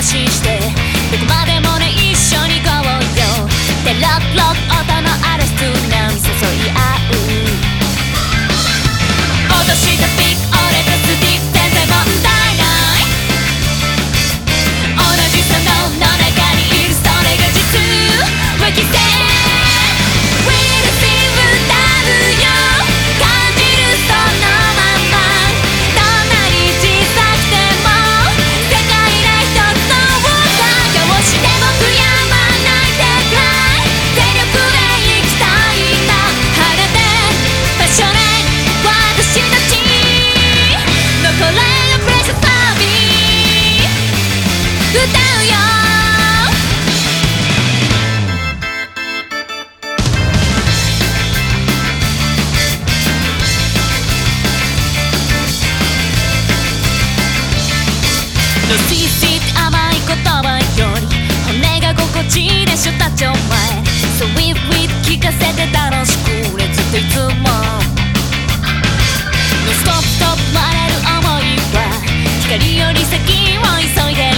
話してどこまでもね一緒にのついつい甘い言葉より骨が心地いいでしょ立ちお前。s w e e t w e 聞かせて楽しくレッツといつも。No stop stop 回れる想いは光より先を急いで。